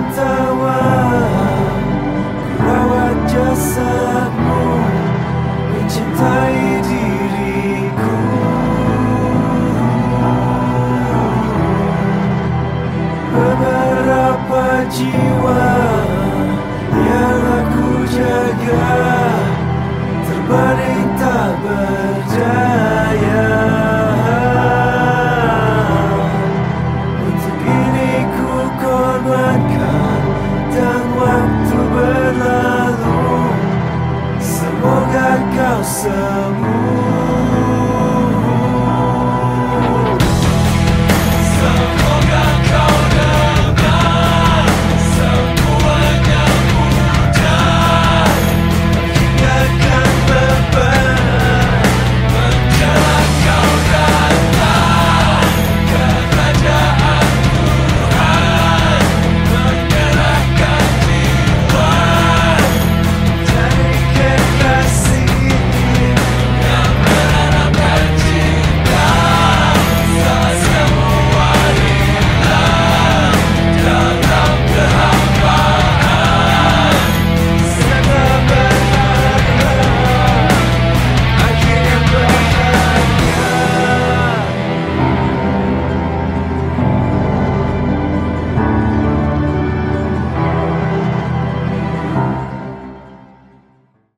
dan tawa Rawat jasadmu Mencintai diriku. Beberapa jiwa Yang aku jaga Some.